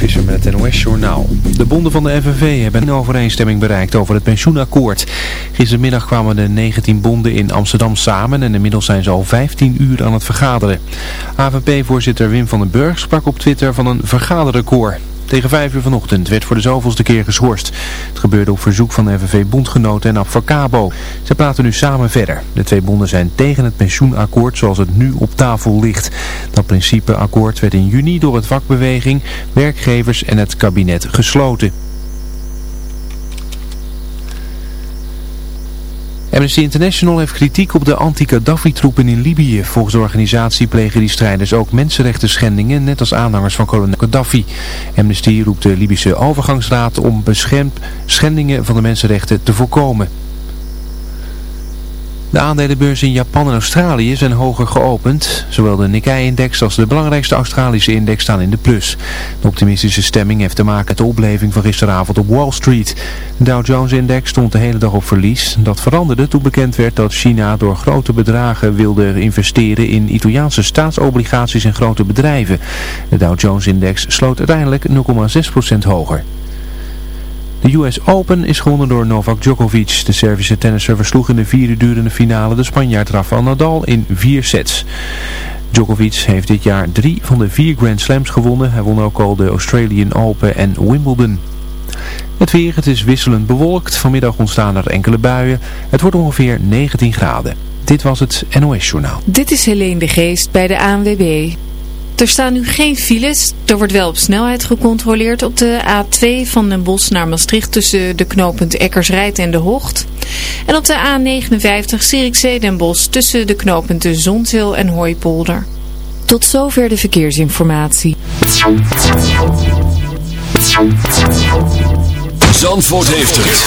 Visser met het NOS-journaal. De bonden van de FNV hebben een overeenstemming bereikt over het pensioenakkoord. Gistermiddag kwamen de 19 bonden in Amsterdam samen en inmiddels zijn ze al 15 uur aan het vergaderen. AVP-voorzitter Wim van den Burg sprak op Twitter van een vergaderrecord. Tegen vijf uur vanochtend werd voor de zoveelste keer geschorst. Het gebeurde op verzoek van de FNV-bondgenoten en Abfacabo. Ze praten nu samen verder. De twee bonden zijn tegen het pensioenakkoord zoals het nu op tafel ligt. Dat principeakkoord werd in juni door het vakbeweging, werkgevers en het kabinet gesloten. Amnesty International heeft kritiek op de anti-Gaddafi-troepen in Libië. Volgens de organisatie plegen die strijders ook mensenrechten schendingen, net als aanhangers van kolonel Gaddafi. Amnesty roept de Libische overgangsraad om beschermd schendingen van de mensenrechten te voorkomen. De aandelenbeurzen in Japan en Australië zijn hoger geopend. Zowel de Nikkei-index als de belangrijkste Australische index staan in de plus. De optimistische stemming heeft te maken met de opleving van gisteravond op Wall Street. De Dow Jones-index stond de hele dag op verlies. Dat veranderde toen bekend werd dat China door grote bedragen wilde investeren in Italiaanse staatsobligaties en grote bedrijven. De Dow Jones-index sloot uiteindelijk 0,6% hoger. De US Open is gewonnen door Novak Djokovic. De Servische tennisser versloeg in de vierde durende finale de Spanjaard Rafael Nadal in vier sets. Djokovic heeft dit jaar drie van de vier Grand Slams gewonnen. Hij won ook al de Australian Open en Wimbledon. Het weer, het is wisselend bewolkt. Vanmiddag ontstaan er enkele buien. Het wordt ongeveer 19 graden. Dit was het NOS Journaal. Dit is Helene de Geest bij de ANWB. Er staan nu geen files. Er wordt wel op snelheid gecontroleerd op de A2 van Den Bosch naar Maastricht tussen de knooppunt Eckersrijd en de Hocht. En op de A59 Zierikzee Den Bosch tussen de knooppunten Zonzeel en Hooipolder. Tot zover de verkeersinformatie. Zandvoort heeft het.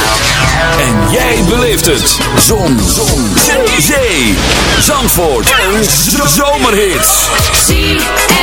En jij beleeft het. Zon. Zon. Zee. Zandvoort. En zomerhits. ZFM.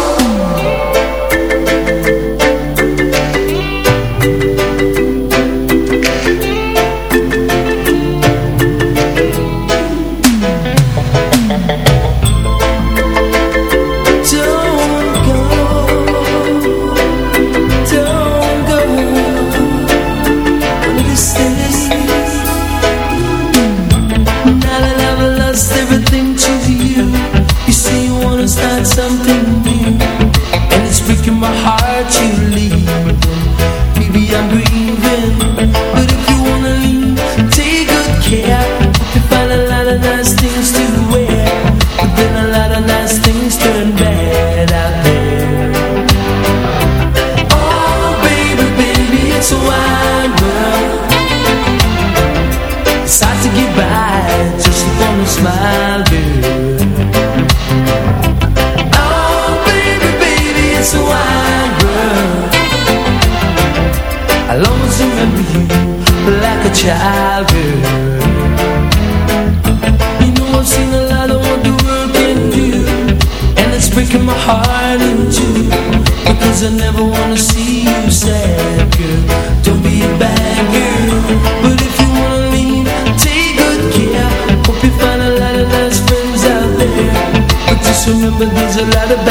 a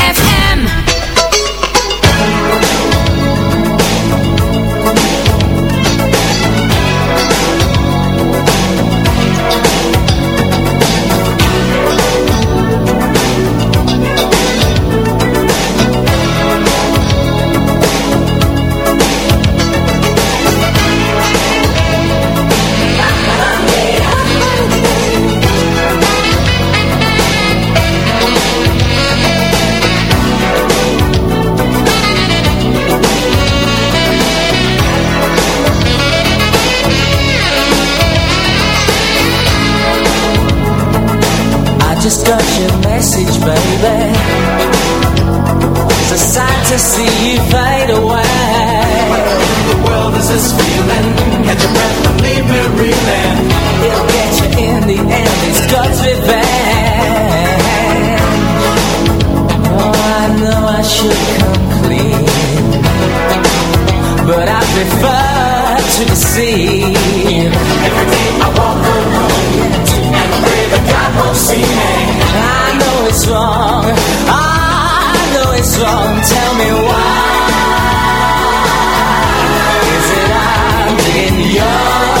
your message, baby. It's a sight to see you fade away. The world is this feeling. Catch your breath and leave me reeling. It'll get you in the end. It's God's revenge. Oh, I know I should come clean, but I prefer to deceive. I know it's wrong. I know it's wrong. Tell me why. Is it I'm digging your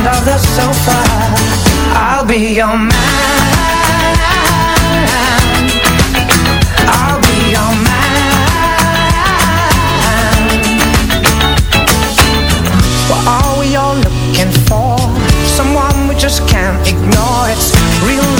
end of the sofa. I'll be your man. I'll be your man. What are we all looking for? Someone we just can't ignore. It's real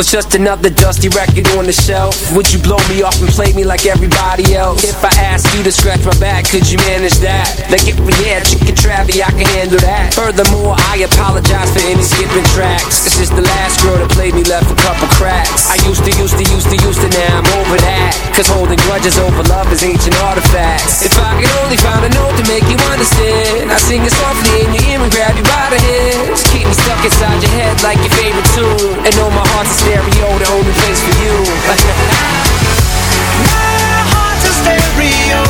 was just another dusty record on the shelf, would you blow me off and play me like everybody else? If I asked you to scratch my back, could you manage that? Like if we had chicken travi, I can handle that. Furthermore, I apologize for any skipping tracks. This is the last girl to played me left a couple cracks. I used to, used to, used to, used to, now I'm over that. Cause holding grudges over love is ancient artifacts. If I could only find a note to make you understand, I sing it softly in your ear and grab you by the hands. Keep me stuck inside your head like your favorite tune. And know my heart's a stereo, the only place for you. My heart's a stereo.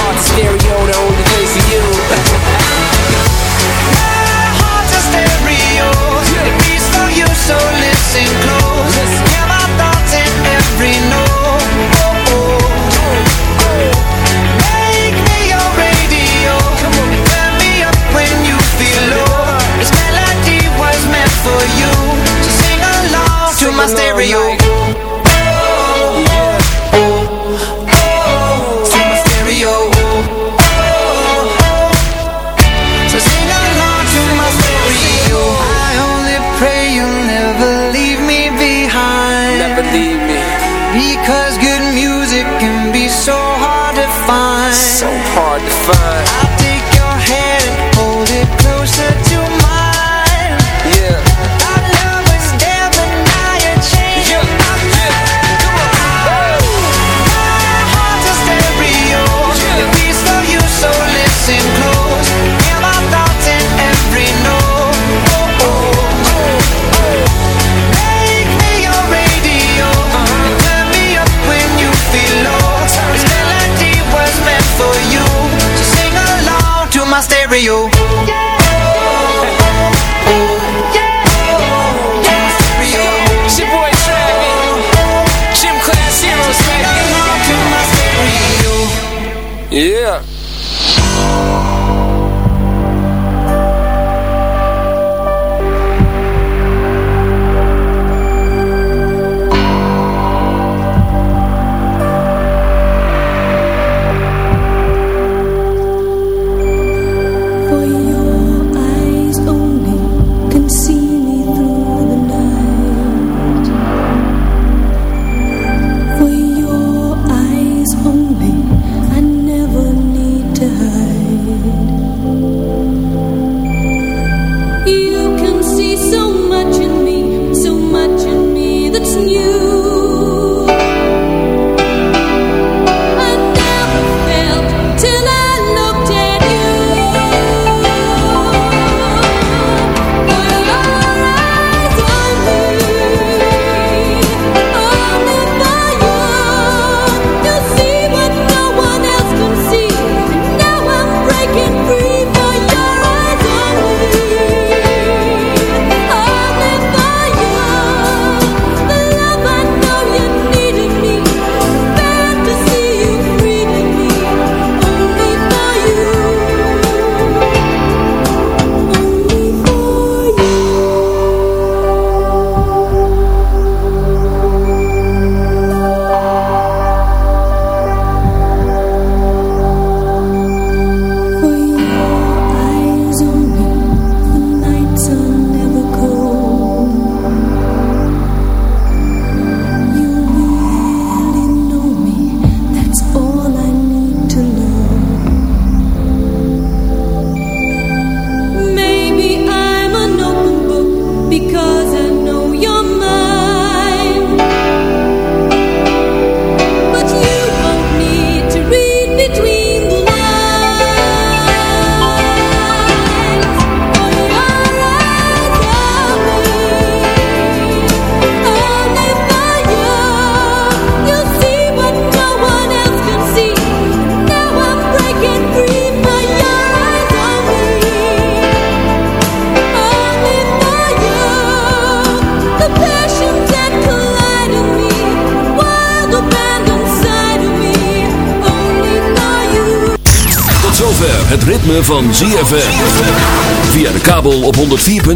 heart's a stereo, the only place for you. My heart's a stereo. It beats for you, so listen close. Hear my thoughts in every note. Make me your radio. Turn me up when you feel low. This melody was meant for you. So sing along to my stereo.